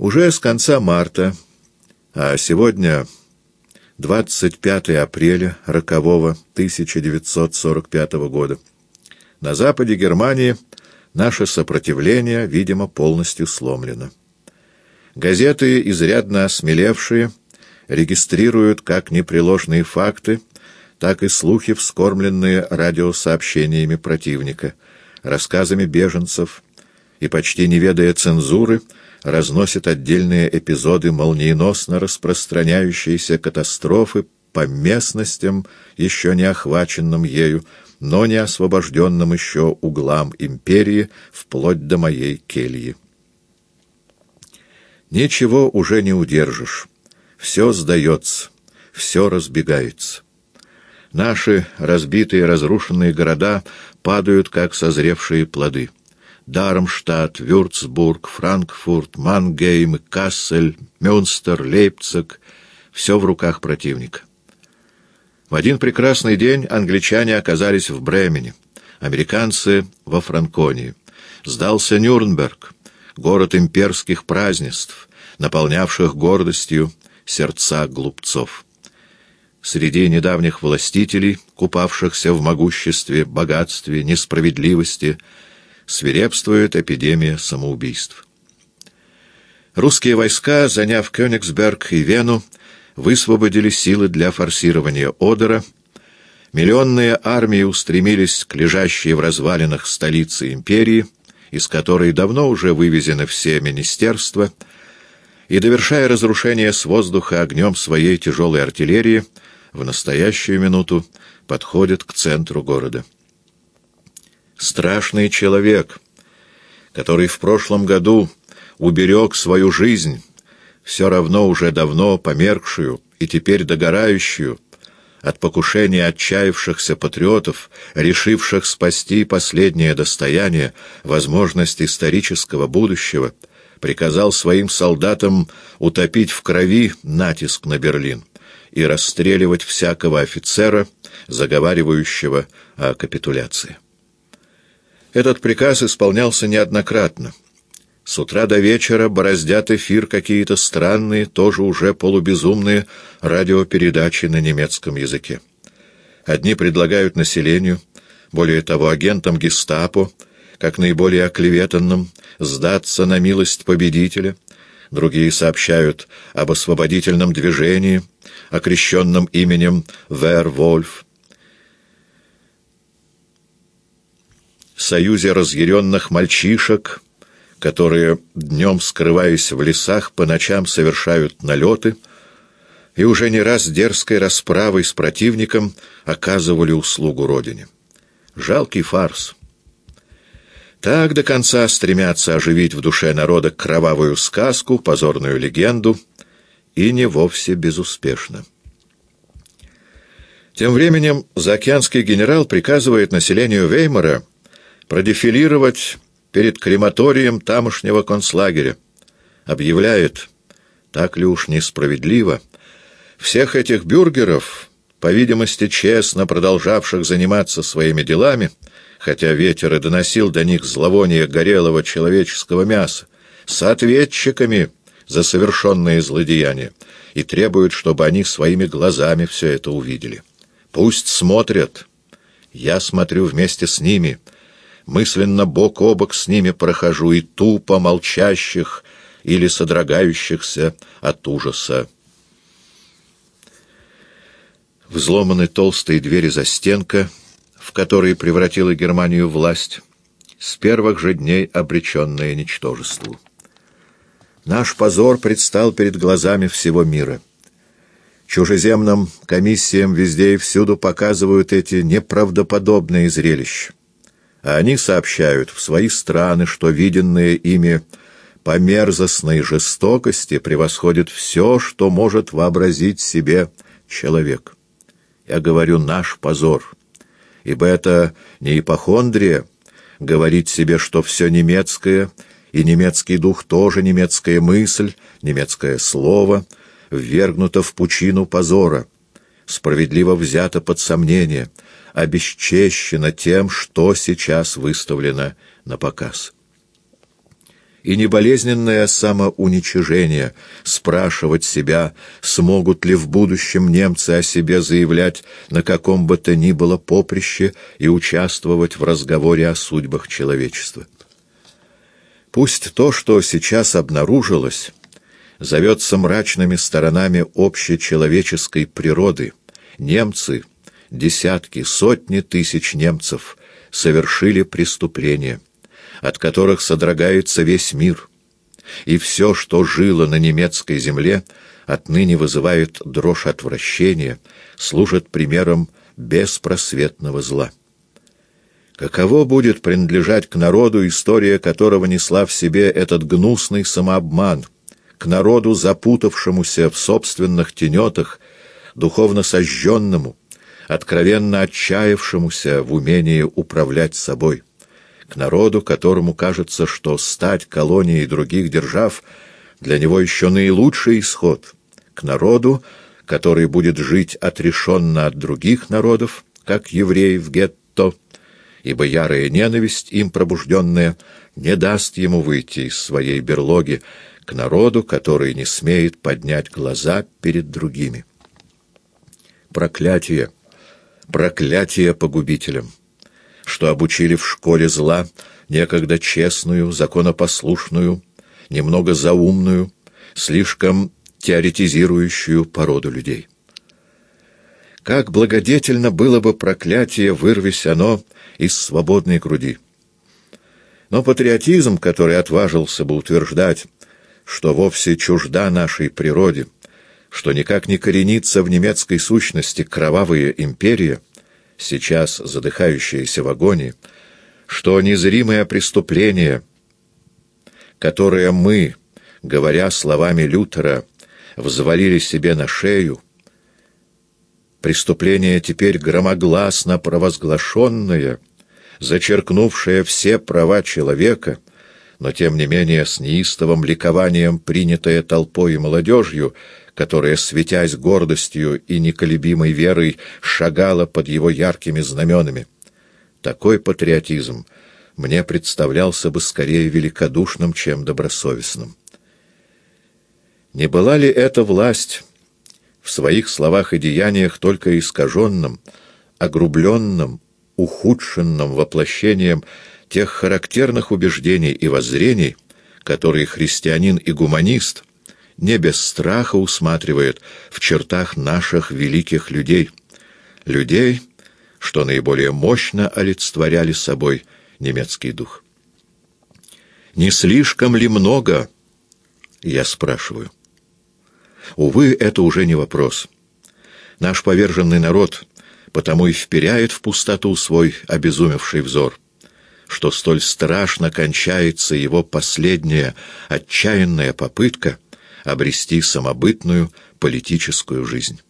Уже с конца марта, а сегодня 25 апреля рокового 1945 года, на западе Германии наше сопротивление, видимо, полностью сломлено. Газеты, изрядно осмелевшие, регистрируют как непреложные факты, так и слухи, вскормленные радиосообщениями противника, рассказами беженцев и, почти не ведая цензуры, разносят отдельные эпизоды молниеносно распространяющиеся катастрофы по местностям, еще не охваченным ею, но не освобожденным еще углам империи, вплоть до моей кельи. Ничего уже не удержишь. Все сдается, все разбегается. Наши разбитые разрушенные города падают, как созревшие плоды. Дармштадт, Вюрцбург, Франкфурт, Мангейм, Кассель, Мюнстер, Лейпциг — все в руках противника. В один прекрасный день англичане оказались в Бремене, американцы — во Франконии. Сдался Нюрнберг, город имперских празднеств, наполнявших гордостью сердца глупцов. Среди недавних властителей, купавшихся в могуществе, богатстве, несправедливости, свирепствует эпидемия самоубийств. Русские войска, заняв Кёнигсберг и Вену, высвободили силы для форсирования Одера, миллионные армии устремились к лежащей в развалинах столице империи, из которой давно уже вывезены все министерства, и, довершая разрушение с воздуха огнем своей тяжелой артиллерии, в настоящую минуту подходит к центру города. Страшный человек, который в прошлом году уберег свою жизнь, все равно уже давно померкшую и теперь догорающую, от покушения отчаявшихся патриотов, решивших спасти последнее достояние, возможность исторического будущего, приказал своим солдатам утопить в крови натиск на Берлин и расстреливать всякого офицера, заговаривающего о капитуляции. Этот приказ исполнялся неоднократно. С утра до вечера бороздят эфир какие-то странные, тоже уже полубезумные радиопередачи на немецком языке. Одни предлагают населению, более того, агентам гестапо, как наиболее оклеветанным, сдаться на милость победителя, другие сообщают об освободительном движении, окрещенном именем Вервольф, союзе разъяренных мальчишек, которые, днем скрываясь в лесах, по ночам совершают налеты, и уже не раз дерзкой расправой с противником оказывали услугу Родине. Жалкий фарс. Так до конца стремятся оживить в душе народа кровавую сказку, позорную легенду, и не вовсе безуспешно. Тем временем заокеанский генерал приказывает населению Веймара продефилировать перед крематорием тамошнего концлагеря. Объявляет, так ли уж несправедливо, всех этих бюргеров, по видимости, честно продолжавших заниматься своими делами, хотя ветер и доносил до них зловоние горелого человеческого мяса, с ответчиками за совершенные злодеяния, и требуют, чтобы они своими глазами все это увидели. Пусть смотрят. Я смотрю вместе с ними — мысленно бок о бок с ними прохожу и тупо молчащих или содрогающихся от ужаса. Взломаны толстые двери застенка, в которые превратила Германию власть, с первых же дней обреченная ничтожеству. Наш позор предстал перед глазами всего мира. Чужеземным комиссиям везде и всюду показывают эти неправдоподобные зрелища а они сообщают в свои страны, что виденное ими по мерзостной жестокости превосходит все, что может вообразить себе человек. Я говорю «наш позор», ибо это не ипохондрия, говорить себе, что все немецкое, и немецкий дух тоже немецкая мысль, немецкое слово, ввергнуто в пучину позора, справедливо взято под сомнение — обесчещена тем, что сейчас выставлено на показ. и неболезненное самоуничижение, спрашивать себя, смогут ли в будущем немцы о себе заявлять на каком бы то ни было поприще и участвовать в разговоре о судьбах человечества. Пусть то, что сейчас обнаружилось, зовется мрачными сторонами общечеловеческой природы. Немцы, десятки, сотни тысяч немцев совершили преступление, от которых содрогается весь мир, и все, что жило на немецкой земле, отныне вызывает дрожь отвращения, служит примером беспросветного зла. Каково будет принадлежать к народу, история которого несла в себе этот гнусный самообман, к народу, запутавшемуся в собственных тенетах, духовно сожженному, откровенно отчаявшемуся в умении управлять собой, к народу, которому кажется, что стать колонией других держав для него еще наилучший исход, к народу, который будет жить отрешенно от других народов, как евреи в гетто, ибо ярая ненависть, им пробужденная, не даст ему выйти из своей берлоги к народу, который не смеет поднять глаза перед другими. Проклятие, проклятие погубителям, что обучили в школе зла некогда честную, законопослушную, немного заумную, слишком теоретизирующую породу людей. Как благодетельно было бы проклятие, вырвись оно из свободной груди. Но патриотизм, который отважился бы утверждать, что вовсе чужда нашей природе, что никак не коренится в немецкой сущности кровавая империя, сейчас задыхающаяся в агонии, что незримое преступление, которое мы, говоря словами Лютера, взвалили себе на шею, преступление теперь громогласно провозглашенное — зачеркнувшая все права человека, но тем не менее с неистовым ликованием принятая толпой и молодежью, которая, светясь гордостью и неколебимой верой, шагала под его яркими знаменами. Такой патриотизм мне представлялся бы скорее великодушным, чем добросовестным. Не была ли эта власть в своих словах и деяниях только искаженным, огрубленным, ухудшенным воплощением тех характерных убеждений и воззрений, которые христианин и гуманист не без страха усматривает в чертах наших великих людей, людей, что наиболее мощно олицетворяли собой немецкий дух. Не слишком ли много, я спрашиваю? Увы, это уже не вопрос. Наш поверженный народ потому и вперяет в пустоту свой обезумевший взор, что столь страшно кончается его последняя отчаянная попытка обрести самобытную политическую жизнь.